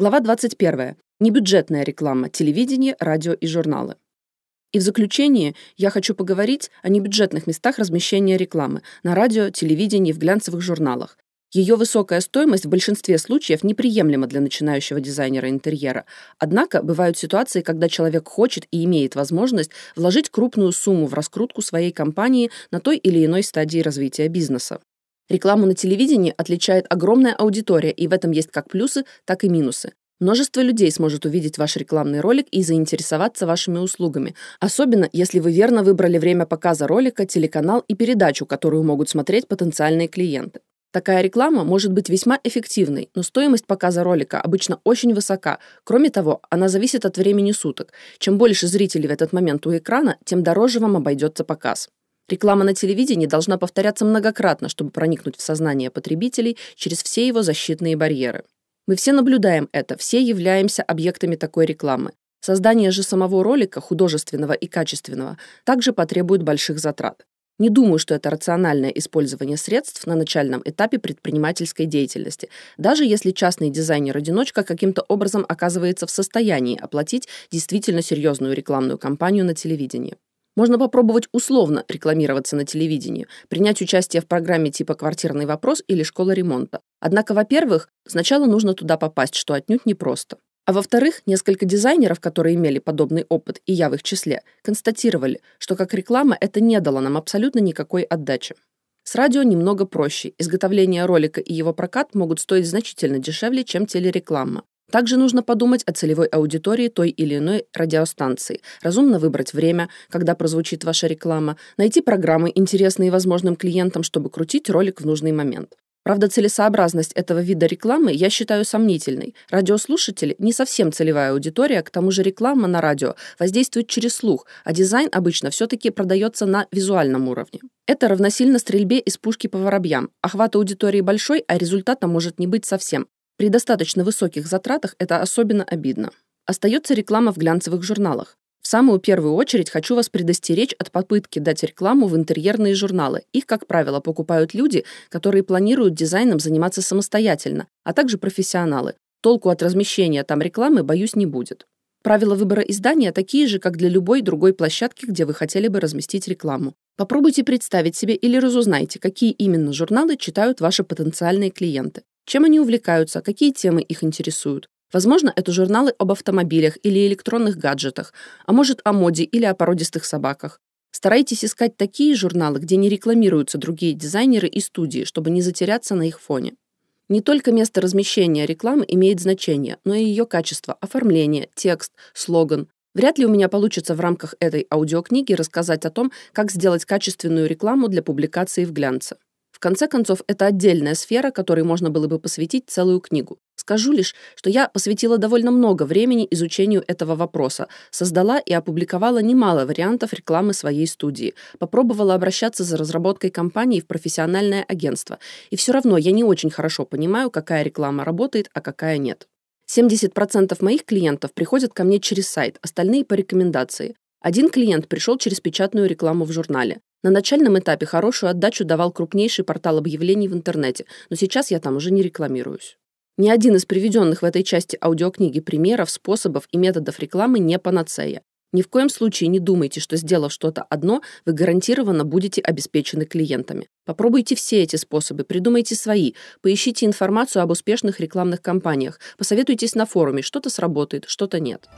Глава 21. Небюджетная реклама, телевидение, радио и журналы. И в заключение я хочу поговорить о небюджетных местах размещения рекламы на радио, телевидении, в глянцевых журналах. Ее высокая стоимость в большинстве случаев неприемлема для начинающего дизайнера интерьера. Однако бывают ситуации, когда человек хочет и имеет возможность вложить крупную сумму в раскрутку своей компании на той или иной стадии развития бизнеса. Рекламу на телевидении отличает огромная аудитория, и в этом есть как плюсы, так и минусы. Множество людей сможет увидеть ваш рекламный ролик и заинтересоваться вашими услугами, особенно если вы верно выбрали время показа ролика, телеканал и передачу, которую могут смотреть потенциальные клиенты. Такая реклама может быть весьма эффективной, но стоимость показа ролика обычно очень высока. Кроме того, она зависит от времени суток. Чем больше зрителей в этот момент у экрана, тем дороже вам обойдется показ. Реклама на телевидении должна повторяться многократно, чтобы проникнуть в сознание потребителей через все его защитные барьеры. Мы все наблюдаем это, все являемся объектами такой рекламы. Создание же самого ролика, художественного и качественного, также потребует больших затрат. Не думаю, что это рациональное использование средств на начальном этапе предпринимательской деятельности, даже если частный дизайнер-одиночка каким-то образом оказывается в состоянии оплатить действительно серьезную рекламную кампанию на телевидении. Можно попробовать условно рекламироваться на телевидении, принять участие в программе типа «Квартирный вопрос» или «Школа ремонта». Однако, во-первых, сначала нужно туда попасть, что отнюдь непросто. А во-вторых, несколько дизайнеров, которые имели подобный опыт, и я в их числе, констатировали, что как реклама это не дало нам абсолютно никакой отдачи. С радио немного проще. Изготовление ролика и его прокат могут стоить значительно дешевле, чем телереклама. Также нужно подумать о целевой аудитории той или иной радиостанции, разумно выбрать время, когда прозвучит ваша реклама, найти программы, интересные возможным клиентам, чтобы крутить ролик в нужный момент. Правда, целесообразность этого вида рекламы я считаю сомнительной. Радиослушатели не совсем целевая аудитория, к тому же реклама на радио воздействует через слух, а дизайн обычно все-таки продается на визуальном уровне. Это равносильно стрельбе из пушки по воробьям. Охват аудитории большой, а результата может не быть совсем. При достаточно высоких затратах это особенно обидно. Остается реклама в глянцевых журналах. В самую первую очередь хочу вас предостеречь от попытки дать рекламу в интерьерные журналы. Их, как правило, покупают люди, которые планируют дизайном заниматься самостоятельно, а также профессионалы. Толку от размещения там рекламы, боюсь, не будет. Правила выбора издания такие же, как для любой другой площадки, где вы хотели бы разместить рекламу. Попробуйте представить себе или разузнайте, какие именно журналы читают ваши потенциальные клиенты. Чем они увлекаются, какие темы их интересуют. Возможно, это журналы об автомобилях или электронных гаджетах, а может, о моде или о породистых собаках. Старайтесь искать такие журналы, где не рекламируются другие дизайнеры и студии, чтобы не затеряться на их фоне. Не только место размещения рекламы имеет значение, но и ее качество, оформление, текст, слоган. Вряд ли у меня получится в рамках этой аудиокниги рассказать о том, как сделать качественную рекламу для публикации в глянце. В конце концов, это отдельная сфера, которой можно было бы посвятить целую книгу. Скажу лишь, что я посвятила довольно много времени изучению этого вопроса, создала и опубликовала немало вариантов рекламы своей студии, попробовала обращаться за разработкой компании в профессиональное агентство, и все равно я не очень хорошо понимаю, какая реклама работает, а какая нет. 70% моих клиентов приходят ко мне через сайт, остальные по рекомендации. Один клиент пришел через печатную рекламу в журнале. На начальном этапе хорошую отдачу давал крупнейший портал объявлений в интернете, но сейчас я там уже не рекламируюсь. Ни один из приведенных в этой части аудиокниги примеров, способов и методов рекламы не панацея. Ни в коем случае не думайте, что сделав что-то одно, вы гарантированно будете обеспечены клиентами. Попробуйте все эти способы, придумайте свои, поищите информацию об успешных рекламных кампаниях, посоветуйтесь на форуме, что-то сработает, что-то нет.